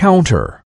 counter.